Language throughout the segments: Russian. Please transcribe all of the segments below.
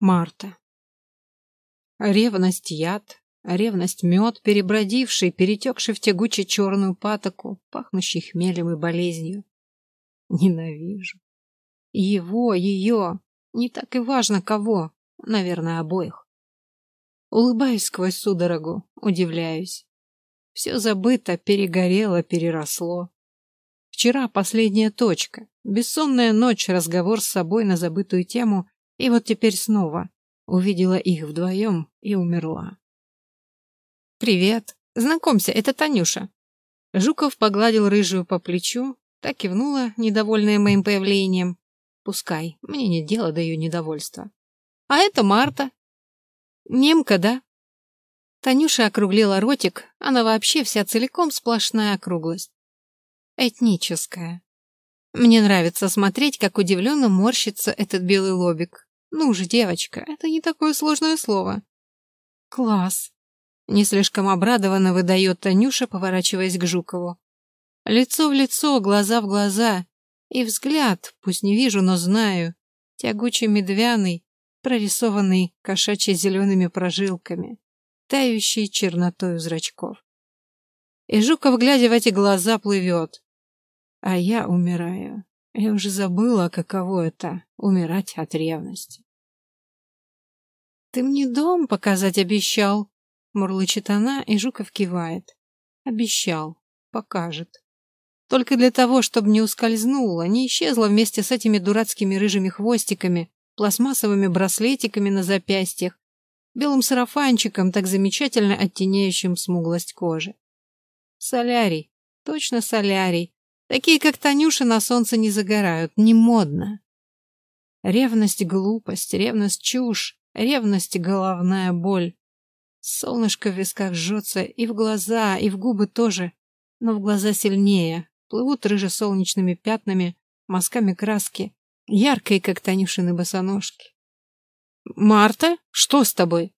Марта. Ревность яд, ревность мед, перебродивший, перетекший в тягуче черную патоку, пахнущий хмелем и болезнью. Ненавижу. Его, ее, не так и важно кого, наверное, обоих. Улыбаюсь сквозь судорогу, удивляюсь. Все забыто, перегорело, переросло. Вчера последняя точка. Бессонная ночь, разговор с собой на забытую тему, и вот теперь снова увидела их вдвоем и умерла. «Привет. Знакомься, это Танюша». Жуков погладил рыжую по плечу, так кивнула, недовольная моим появлением. Пускай, мне нет дела до ее недовольства. А это Марта. Немка, да? Танюша округлила ротик, она вообще вся целиком сплошная округлость. Этническая. Мне нравится смотреть, как удивленно морщится этот белый лобик. Ну же, девочка, это не такое сложное слово. Класс. Не слишком обрадованно выдает Танюша, поворачиваясь к Жукову. Лицо в лицо, глаза в глаза. И взгляд, пусть не вижу, но знаю, тягучий медвяный, прорисованный кошачьи зелеными прожилками, тающий чернотой зрачков. И Жуков, глядя в эти глаза, плывет. А я умираю. Я уже забыла, каково это — умирать от ревности. «Ты мне дом показать обещал», — мурлычет она, и Жуков кивает. «Обещал. Покажет. Только для того, чтобы не ускользнула, не исчезла вместе с этими дурацкими рыжими хвостиками, пластмассовыми браслетиками на запястьях, белым сарафанчиком, так замечательно оттеняющим смуглость кожи. Солярий. Точно солярий. Такие, как Танюша, на солнце не загорают, не модно. Ревность — глупость, ревность — чушь, ревность — головная боль. Солнышко в висках жжется и в глаза, и в губы тоже, но в глаза сильнее, плывут рыже-солнечными пятнами, мазками краски, яркой, как Танюшины босоножки. «Марта, что с тобой?»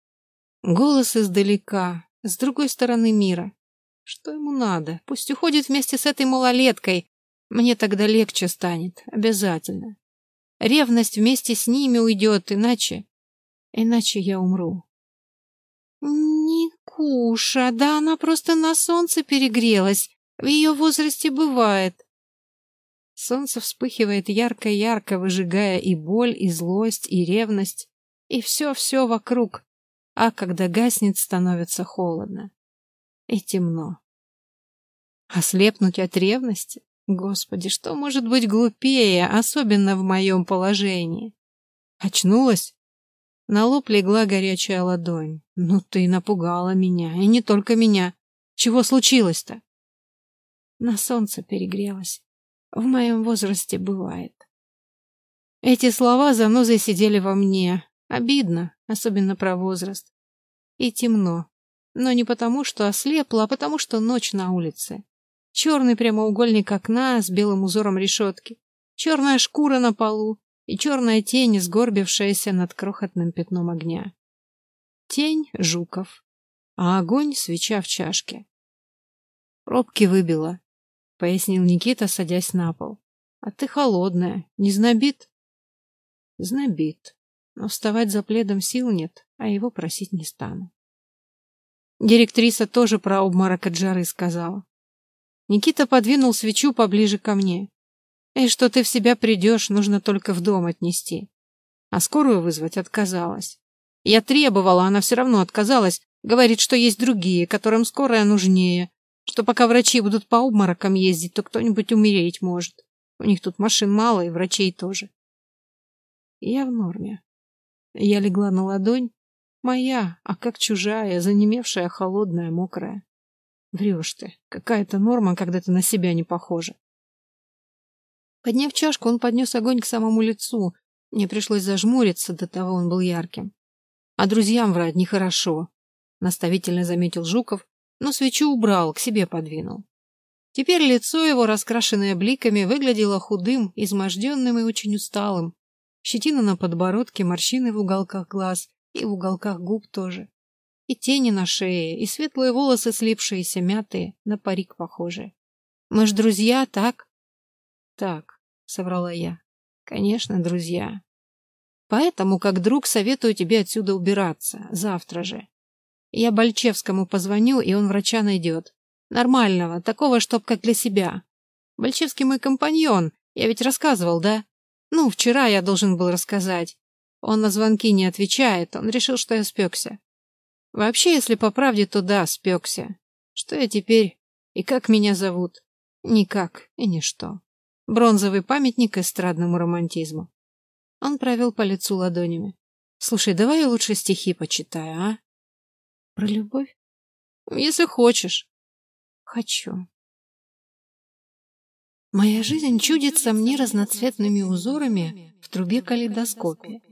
Голос издалека, с другой стороны мира. Что ему надо? Пусть уходит вместе с этой малолеткой. Мне тогда легче станет. Обязательно. Ревность вместе с ними уйдет, иначе... Иначе я умру. Никуша, да она просто на солнце перегрелась. В ее возрасте бывает. Солнце вспыхивает ярко-ярко, выжигая и боль, и злость, и ревность, и все-все вокруг. А когда гаснет, становится холодно и темно. Ослепнуть от ревности? Господи, что может быть глупее, особенно в моем положении? Очнулась? На лоб легла горячая ладонь. Ну ты напугала меня, и не только меня. Чего случилось-то? На солнце перегрелась. В моем возрасте бывает. Эти слова занозой сидели во мне. Обидно, особенно про возраст. И темно. Но не потому, что ослепла, а потому, что ночь на улице. Черный прямоугольник окна с белым узором решетки, черная шкура на полу и черная тень, сгорбившаяся над крохотным пятном огня. Тень — Жуков, а огонь — свеча в чашке. «Пробки выбила», — пояснил Никита, садясь на пол. «А ты холодная, не знобит?» «Знобит, но вставать за пледом сил нет, а его просить не стану». Директриса тоже про обморок от жары сказала. Никита подвинул свечу поближе ко мне. И что ты в себя придешь, нужно только в дом отнести. А скорую вызвать отказалась. Я требовала, она все равно отказалась. Говорит, что есть другие, которым скорая нужнее. Что пока врачи будут по обморокам ездить, то кто-нибудь умереть может. У них тут машин мало и врачей тоже. Я в норме. Я легла на ладонь, Моя, а как чужая, занемевшая, холодная, мокрая. Врешь ты. Какая-то норма, когда ты на себя не похожа. Подняв чашку, он поднес огонь к самому лицу. Мне пришлось зажмуриться, до того он был ярким. А друзьям врать нехорошо, наставительно заметил Жуков, но свечу убрал, к себе подвинул. Теперь лицо его, раскрашенное бликами, выглядело худым, изможденным и очень усталым. Щетина на подбородке, морщины в уголках глаз, и в уголках губ тоже. И тени на шее, и светлые волосы, слипшиеся, мятые, на парик похожие. Мы ж друзья, так? Так, соврала я. Конечно, друзья. Поэтому, как друг, советую тебе отсюда убираться. Завтра же. Я Бальчевскому позвоню, и он врача найдет. Нормального, такого, чтоб как для себя. Бальчевский мой компаньон, я ведь рассказывал, да? Ну, вчера я должен был рассказать. Он на звонки не отвечает, он решил, что я спекся. Вообще, если по правде, то да, спекся. Что я теперь и как меня зовут? Никак и ничто. Бронзовый памятник эстрадному романтизму. Он провел по лицу ладонями. Слушай, давай я лучше стихи почитаю, а? Про любовь? Если хочешь. Хочу. Моя жизнь чудится мне разноцветными узорами в трубе калейдоскопе.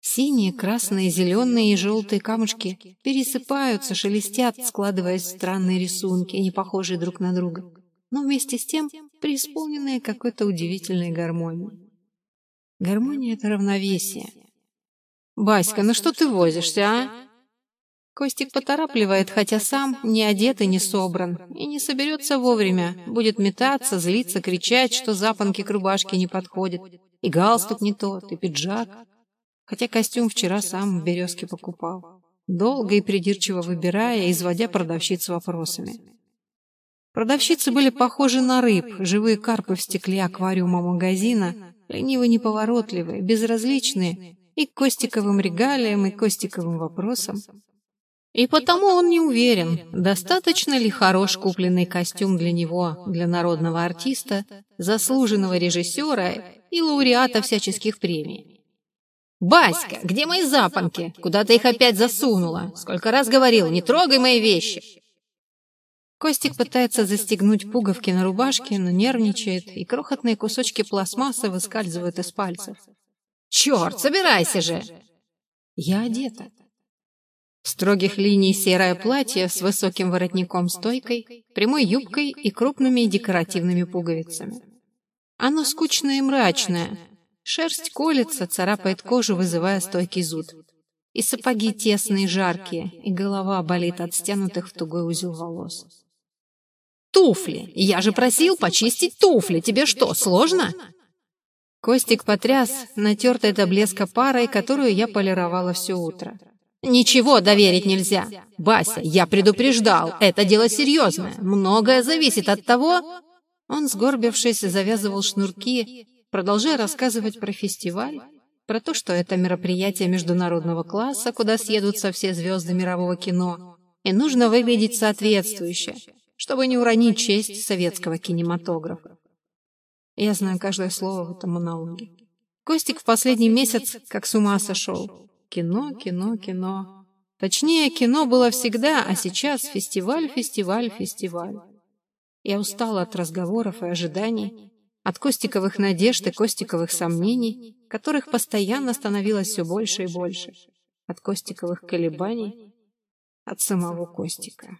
Синие, красные, зеленые и желтые камушки пересыпаются, шелестят, складываясь в странные рисунки, не похожие друг на друга, но вместе с тем преисполненные какой-то удивительной гармонией. Гармония — это равновесие. «Баська, ну что ты возишься, а?» Костик поторапливает, хотя сам не одет и не собран, и не соберется вовремя, будет метаться, злиться, кричать, что запонки к рубашке не подходят, и галстук не тот, и пиджак хотя костюм вчера сам в «Березке» покупал, долго и придирчиво выбирая, изводя продавщиц вопросами. Продавщицы были похожи на рыб, живые карпы в стекле аквариума магазина, ленивые-неповоротливые, безразличные и к Костиковым регалиям, и к Костиковым вопросам. И потому он не уверен, достаточно ли хорош купленный костюм для него, для народного артиста, заслуженного режиссера и лауреата всяческих премий. «Баська, где мои запонки? Куда ты их опять засунула? Сколько раз говорил, не трогай мои вещи!» Костик пытается застегнуть пуговки на рубашке, но нервничает, и крохотные кусочки пластмассы выскальзывают из пальцев. «Черт, собирайся же!» Я одета. Строгих линий серое платье с высоким воротником-стойкой, прямой юбкой и крупными декоративными пуговицами. Оно скучное и мрачное, Шерсть колется, царапает кожу, вызывая стойкий зуд. И сапоги тесные, жаркие, и голова болит от стянутых в тугой узел волос. «Туфли! Я же просил почистить туфли! Тебе что, сложно?» Костик потряс, натертой до блеска парой, которую я полировала все утро. «Ничего доверить нельзя! Бася, я предупреждал, это дело серьезное, многое зависит от того...» Он, сгорбившись, завязывал шнурки, продолжая рассказывать про фестиваль, про то, что это мероприятие международного класса, куда съедутся все звезды мирового кино, и нужно выглядеть соответствующе, чтобы не уронить честь советского кинематографа. Я знаю каждое слово в этом монологе. Костик в последний месяц как с ума сошел. Кино, кино, кино. Точнее, кино было всегда, а сейчас фестиваль, фестиваль, фестиваль. Я устала от разговоров и ожиданий, от Костиковых надежд и Костиковых сомнений, которых постоянно становилось все больше и больше. От Костиковых колебаний, от самого Костика.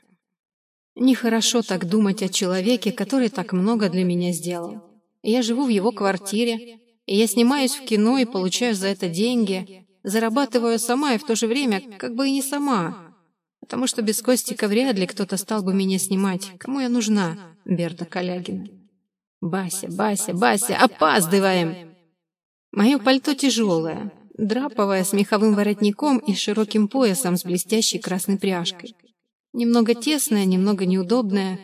Нехорошо так думать о человеке, который так много для меня сделал. Я живу в его квартире, и я снимаюсь в кино и получаю за это деньги, зарабатываю сама и в то же время как бы и не сама. Потому что без Костика вряд ли кто-то стал бы меня снимать. Кому я нужна, Берта Калягина? «Бася, Бася, Бася, опаздываем!» Мое пальто тяжелое, драповое, с меховым воротником и широким поясом с блестящей красной пряжкой. Немного тесное, немного неудобное,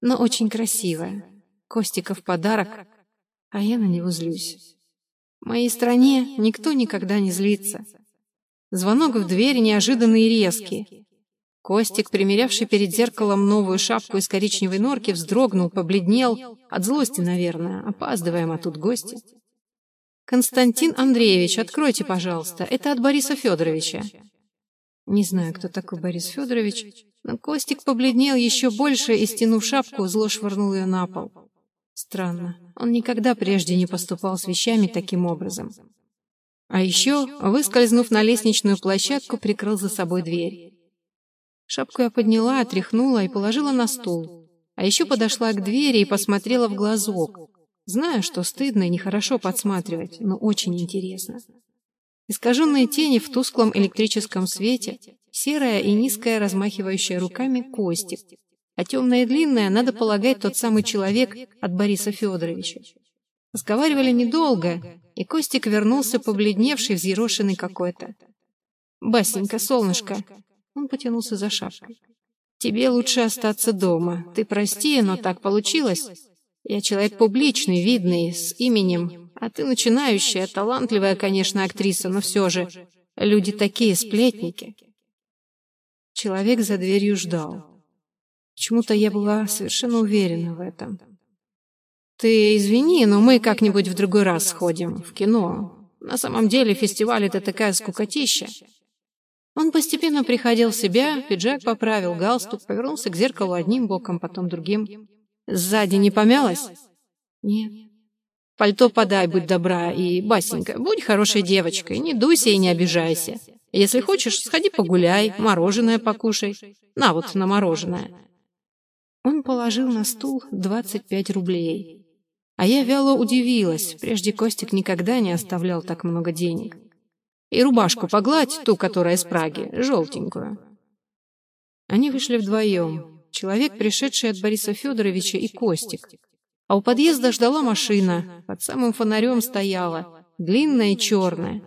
но очень красивое. Костиков подарок, а я на него злюсь. В моей стране никто никогда не злится. Звонок в дверь неожиданный и резкий. Костик, примерявший перед зеркалом новую шапку из коричневой норки, вздрогнул, побледнел. От злости, наверное. Опаздываем, а тут гости. «Константин Андреевич, откройте, пожалуйста. Это от Бориса Федоровича». Не знаю, кто такой Борис Федорович, но Костик побледнел еще больше и, стянув шапку, зло швырнул ее на пол. Странно. Он никогда прежде не поступал с вещами таким образом. А еще, выскользнув на лестничную площадку, прикрыл за собой дверь. Шапку я подняла, отряхнула и положила на стол. А еще подошла к двери и посмотрела в глазок. Знаю, что стыдно и нехорошо подсматривать, но очень интересно. Искаженные тени в тусклом электрическом свете, серая и низкая, размахивающая руками Костик, а темная и длинная, надо полагать, тот самый человек от Бориса Федоровича. Разговаривали недолго, и Костик вернулся побледневший, взъерошенный какой-то. «Басенька, солнышко!» Он потянулся за шапкой. «Тебе лучше остаться дома. Ты прости, но так получилось. Я человек публичный, видный, с именем, а ты начинающая, талантливая, конечно, актриса, но все же. Люди такие сплетники». Человек за дверью ждал. Почему-то я была совершенно уверена в этом. Ты извини, но мы как-нибудь в другой раз сходим в кино. На самом деле фестиваль это такая скукотища. Он постепенно приходил в себя, пиджак поправил, галстук, повернулся к зеркалу одним боком, потом другим. Сзади не помялась? Нет. Пальто подай, будь добра, и, Басенька, будь хорошей девочкой, не дуйся и не обижайся. Если хочешь, сходи погуляй, мороженое покушай. На вот, на мороженое. Он положил на стул двадцать пять рублей. А я вяло удивилась, прежде Костик никогда не оставлял так много денег. И рубашку погладь, ту, которая из Праги, желтенькую. Они вышли вдвоем. Человек, пришедший от Бориса Федоровича, и Костик. А у подъезда ждала машина, под самым фонарем стояла, длинная и черная.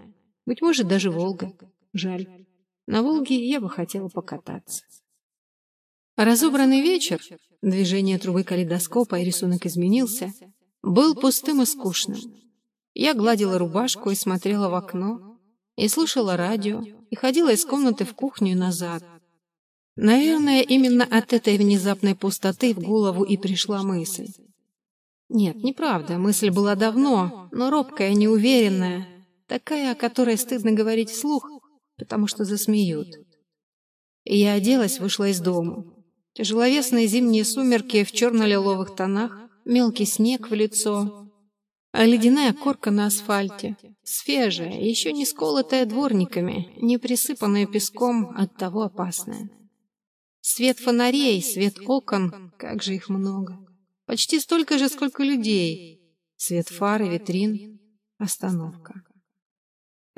Быть может, даже Волга. Жаль. На Волге я бы хотела покататься. Разобранный вечер, движение трубы калейдоскопа и рисунок изменился, был пустым и скучным. Я гладила рубашку и смотрела в окно, и слушала радио, и ходила из комнаты в кухню назад. Наверное, именно от этой внезапной пустоты в голову и пришла мысль. Нет, неправда, мысль была давно, но робкая, неуверенная, такая, о которой стыдно говорить вслух, потому что засмеют. И я оделась, вышла из дома. Тяжеловесные зимние сумерки в черно-лиловых тонах, мелкий снег в лицо, а ледяная корка на асфальте, свежая, еще не сколотая дворниками, не присыпанная песком, оттого опасная. Свет фонарей, свет окон, как же их много. Почти столько же, сколько людей. Свет фары, витрин, остановка.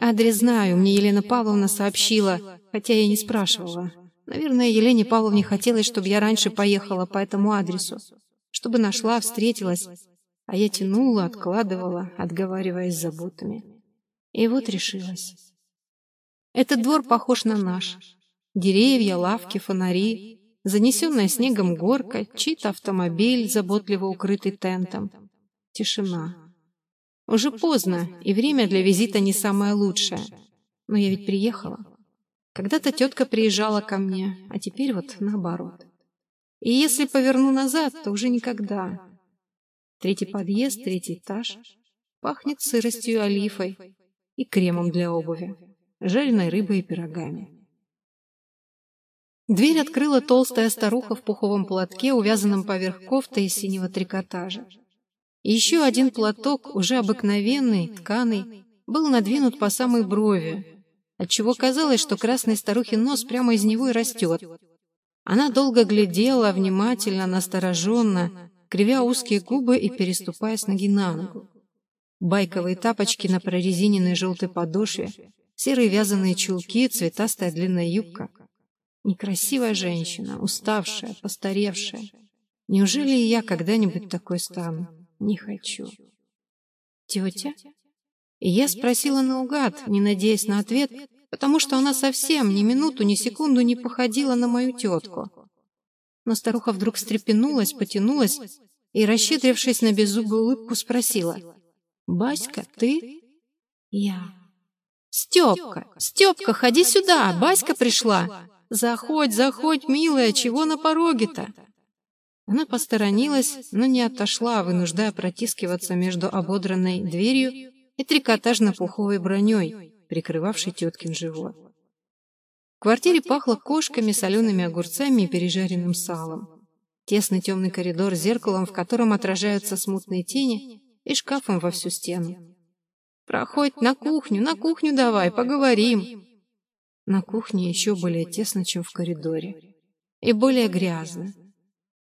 Адрес знаю, мне Елена Павловна сообщила, хотя я не спрашивала. Наверное, Елене Павловне хотелось, чтобы я раньше поехала по этому адресу чтобы нашла, встретилась, а я тянула, откладывала, отговариваясь заботами. И вот решилась. Этот двор похож на наш. Деревья, лавки, фонари, занесенная снегом горка, чей-то автомобиль, заботливо укрытый тентом. Тишина. Уже поздно, и время для визита не самое лучшее. Но я ведь приехала. Когда-то тетка приезжала ко мне, а теперь вот наоборот. И если поверну назад, то уже никогда. Третий подъезд, третий этаж. Пахнет сыростью и олифой и кремом для обуви, жареной рыбой и пирогами. Дверь открыла толстая старуха в пуховом платке, увязанном поверх кофты из синего трикотажа. Еще один платок, уже обыкновенный, тканый, был надвинут по самой брови, отчего казалось, что красный старухин нос прямо из него и растет, она долго глядела, внимательно, настороженно, кривя узкие губы и переступая с ноги на ногу. Байковые тапочки на прорезиненной желтой подошве, серые вязаные чулки, цветастая длинная юбка. Некрасивая женщина, уставшая, постаревшая. Неужели и я когда-нибудь такой стану? Не хочу. Тетя? Я спросила наугад, не надеясь на ответ, потому что она совсем ни минуту, ни секунду не походила на мою тетку. Но старуха вдруг встрепенулась, потянулась и, расщедрившись на беззубую улыбку, спросила. «Баська, ты?» «Я». «Степка! Степка, ходи сюда! Баська пришла! Заходь, заходь, милая, чего на пороге-то?» Она посторонилась, но не отошла, вынуждая протискиваться между ободранной дверью и трикотажно-пуховой броней, прикрывавший теткин живот. В квартире пахло кошками, солеными огурцами и пережаренным салом. Тесный темный коридор с зеркалом, в котором отражаются смутные тени, и шкафом во всю стену. «Проходь на кухню, на кухню давай, поговорим!» На кухне еще более тесно, чем в коридоре. И более грязно.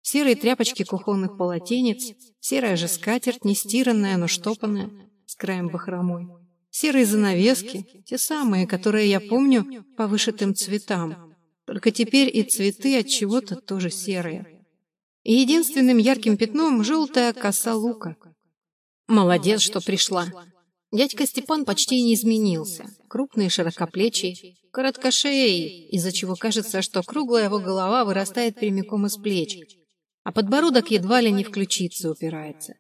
Серые тряпочки кухонных полотенец, серая же скатерть, не стиранная, но штопанная, с краем бахромой. Серые занавески, те самые, которые я помню по вышитым цветам. Только теперь и цветы от чего-то тоже серые. И единственным ярким пятном желтая коса лука. Молодец, что пришла. Дядька Степан почти не изменился. Крупный, широкоплечий, короткошеей, из-за чего кажется, что круглая его голова вырастает прямиком из плеч, а подбородок едва ли не в ключицы упирается.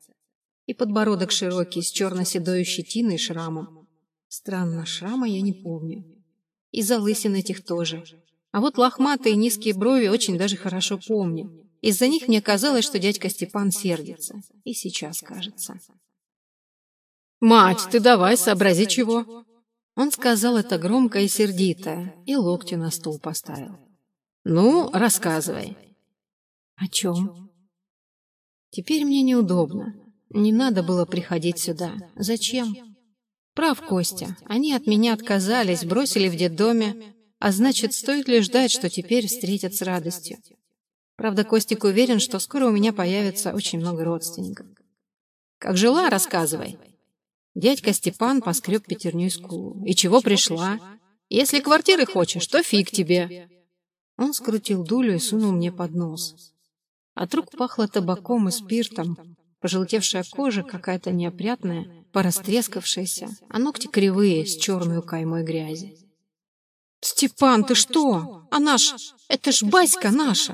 И подбородок широкий, с черно-седой щетиной и шрамом. Странно, шрама я не помню. И залысин этих тоже. А вот лохматые низкие брови очень даже хорошо помню. Из-за них мне казалось, что дядька Степан сердится. И сейчас кажется. «Мать, ты давай, сообрази чего!» Он сказал это громко и сердито, и локти на стол поставил. «Ну, рассказывай». «О чем?» «Теперь мне неудобно. Не надо было приходить сюда. Зачем?» «Прав, Костя. Они от меня отказались, бросили в детдоме. А значит, стоит ли ждать, что теперь встретят с радостью? Правда, Костик уверен, что скоро у меня появится очень много родственников. Как жила, рассказывай. Дядька Степан поскреб пятерней скулу. И чего пришла? Если квартиры хочешь, то фиг тебе. Он скрутил дулю и сунул мне под нос. От рук пахло табаком и спиртом. Пожелтевшая кожа какая-то неопрятная, порастрескавшаяся, а ногти кривые, с черной каймой грязи. «Степан, ты что? А наш... Это ж Баська наша!»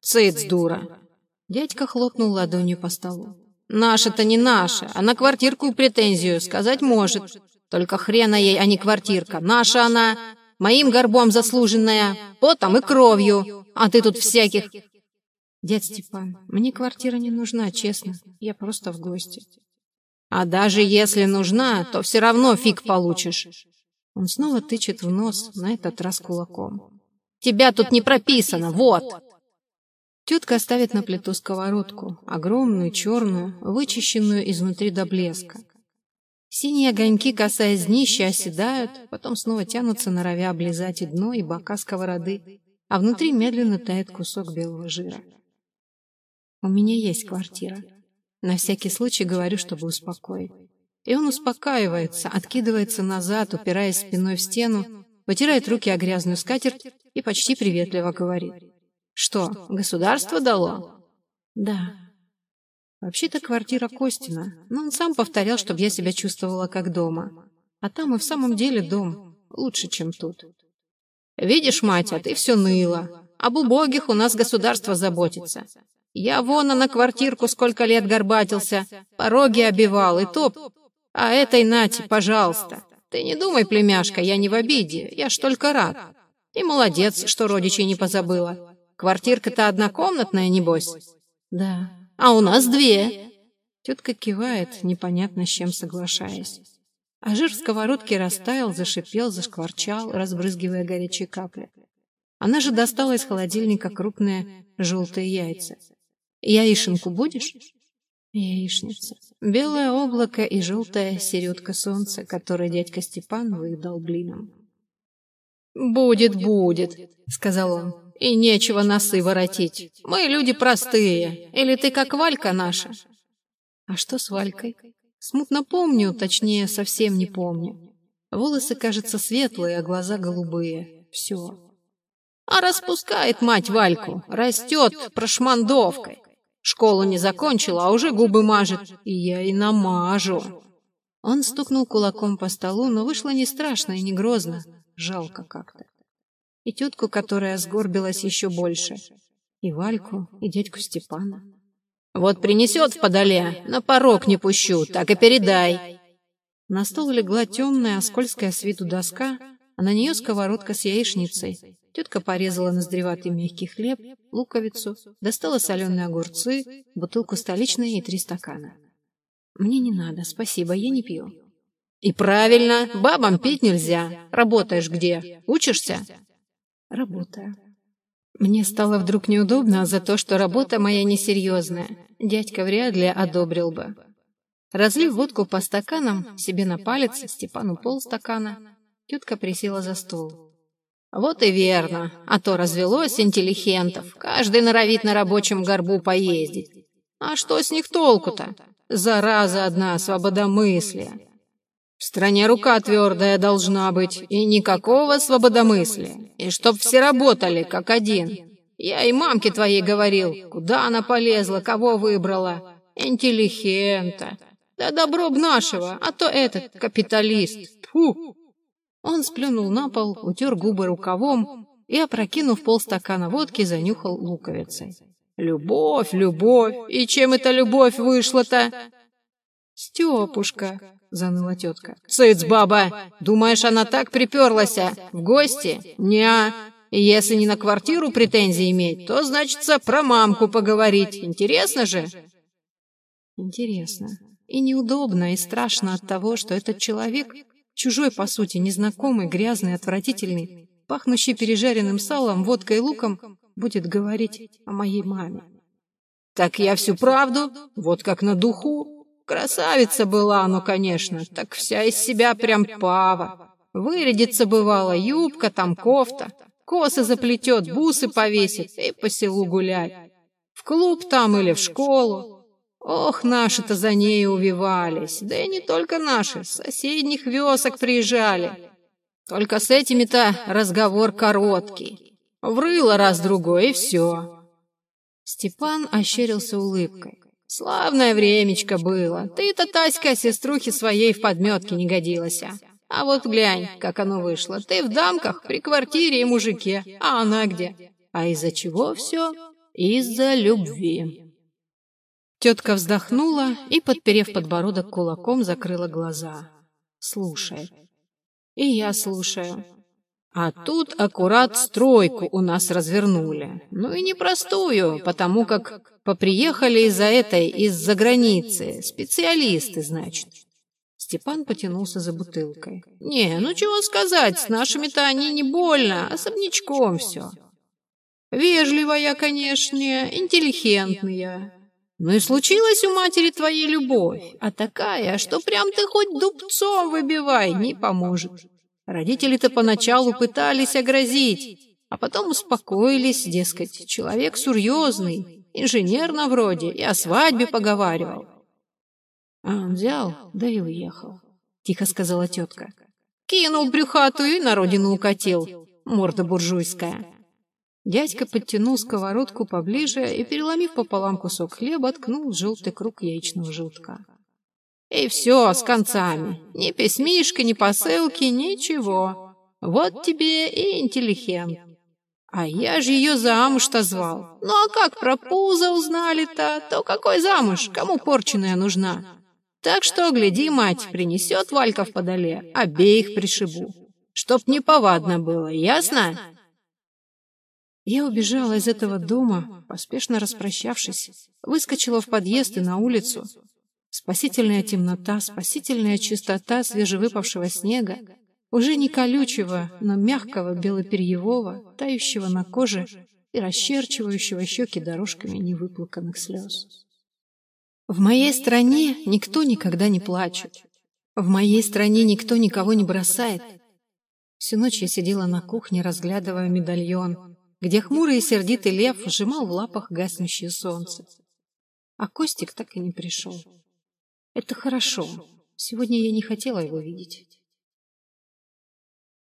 «Цыц, дура!» Дядька хлопнул ладонью по столу. Наша-то не наша, а на квартирку претензию сказать может. Только хрена ей, а не квартирка. Наша она, моим горбом заслуженная, потом и кровью. А ты тут всяких... Дядь Степан, мне квартира не нужна, честно. Я просто в гости. А даже если нужна, то все равно фиг получишь. Он снова тычет в нос, на этот раз кулаком. Тебя тут не прописано, вот. Тетка ставит на плиту сковородку, огромную, черную, вычищенную изнутри до блеска. Синие огоньки, касаясь днища, оседают, потом снова тянутся, норовя облизать и дно, и бока сковороды, а внутри медленно тает кусок белого жира. У меня есть квартира. На всякий случай говорю, чтобы успокоить. И он успокаивается, откидывается назад, упираясь спиной в стену, вытирает руки о грязную скатерть и почти приветливо говорит. Что, государство дало? Да. Вообще-то квартира Костина, но он сам повторял, чтобы я себя чувствовала как дома. А там и в самом деле дом. Лучше, чем тут. Видишь, мать, а ты все ныла. Об убогих у нас государство заботится. Я вон на квартирку сколько лет горбатился, пороги обивал, и топ. А этой Нати, пожалуйста. Ты не думай, племяшка, я не в обиде, я ж только рад. И молодец, что родичей не позабыла. Квартирка-то однокомнатная, небось? Да. А у нас две. Тетка кивает, непонятно с чем соглашаясь. А жир в сковородке растаял, зашипел, зашкварчал, разбрызгивая горячие капли. Она же достала из холодильника крупные желтые яйца. «Яишенку будешь?» Яичница. Белое облако и желтая середка солнца, которое дядька Степан выдал блином. «Будет, будет», — сказал он. И нечего носы воротить. Мы люди простые. Или ты как Валька наша? А что с Валькой? Смутно помню, точнее, совсем не помню. Волосы, кажется, светлые, а глаза голубые. Все. А распускает мать Вальку. Растет прошмандовкой. Школу не закончила, а уже губы мажет. И я и намажу. Он стукнул кулаком по столу, но вышло не страшно и не грозно. Жалко как-то и тетку, которая сгорбилась еще больше, и Вальку, и дядьку Степана. «Вот принесет в подоле, на порог не пущу, так и передай!» На стол легла темная, скользкая с виду доска, а на нее сковородка с яичницей. Тетка порезала ноздреватый мягкий хлеб, луковицу, достала соленые огурцы, бутылку столичной и три стакана. «Мне не надо, спасибо, я не пью». «И правильно, бабам пить нельзя. Работаешь где? Учишься?» Работаю. Мне стало вдруг неудобно за то, что работа моя несерьезная. Дядька вряд ли одобрил бы. Разлив водку по стаканам, себе на палец, Степану полстакана, тетка присела за стол. Вот и верно, а то развелось интеллигентов, каждый норовит на рабочем горбу поездить. А что с них толку-то? Зараза одна, свободомыслия. В стране рука твердая должна быть, и никакого свободомыслия. И чтоб все работали, как один. Я и мамке твоей говорил, куда она полезла, кого выбрала. Интеллигента. Да добро б нашего, а то этот капиталист. Фу. Он сплюнул на пол, утер губы рукавом и, опрокинув полстакана водки, занюхал луковицей. Любовь, любовь. И чем эта любовь вышла-то? Степушка, заныла тетка. Цыц, баба! Думаешь, она так приперлась? В гости? Неа. Если не на квартиру претензии иметь, то, значится, про мамку поговорить. Интересно же? Интересно. И неудобно, и страшно от того, что этот человек, чужой, по сути, незнакомый, грязный, отвратительный, пахнущий пережаренным салом, водкой и луком, будет говорить о моей маме. Так я всю правду, вот как на духу. Красавица была, ну, конечно, так вся из себя прям пава. Вырядится бывало, юбка там, кофта, косы заплетет, бусы повесит и по селу гулять. В клуб там или в школу. Ох, наши-то за ней увивались, да и не только наши, с соседних вёсок приезжали. Только с этими-то разговор короткий. Врыло раз-другой, и все. Степан ощерился улыбкой. Славное времечко было. Ты-то, Таська, сеструхе своей в подметке не годилась. А, а вот глянь, как оно вышло. Ты в дамках, при квартире и мужике, а она где? А из-за чего все? Из-за любви. Тетка вздохнула и, подперев подбородок кулаком, закрыла глаза. Слушает. И я слушаю. А тут аккурат стройку у нас развернули. Ну и непростую, потому как поприехали из-за этой, из-за границы. Специалисты, значит. Степан потянулся за бутылкой. Не, ну чего сказать, с нашими-то они не больно, особнячком все. Вежливая, конечно, интеллигентная. Ну и случилась у матери твоей любовь, а такая, что прям ты хоть дубцом выбивай, не поможет. Родители-то поначалу пытались огрозить, а потом успокоились, дескать, человек серьезный, инженер на вроде, и о свадьбе поговаривал. А он взял, да и уехал, тихо сказала тетка. Кинул брюхатую и на родину укатил, морда буржуйская. Дядька подтянул сковородку поближе и, переломив пополам кусок хлеба, ткнул желтый круг яичного желтка. И все с концами. Ни письмишка, ни посылки, ничего. Вот тебе и интеллигент. А я же ее замуж-то звал. Ну а как про пузо узнали-то, то какой замуж, кому порченая нужна? Так что, гляди, мать, принесет Валька в подоле, обеих пришибу. Чтоб не повадно было, ясно? Я убежала из этого дома, поспешно распрощавшись, выскочила в подъезд и на улицу, Спасительная темнота, спасительная чистота свежевыпавшего снега, уже не колючего, но мягкого белоперьевого, тающего на коже и расчерчивающего щеки дорожками невыплаканных слез. В моей стране никто никогда не плачет. В моей стране никто никого не бросает. Всю ночь я сидела на кухне, разглядывая медальон, где хмурый и сердитый лев сжимал в лапах гаснущее солнце. А Костик так и не пришел. Это хорошо. Сегодня я не хотела его видеть.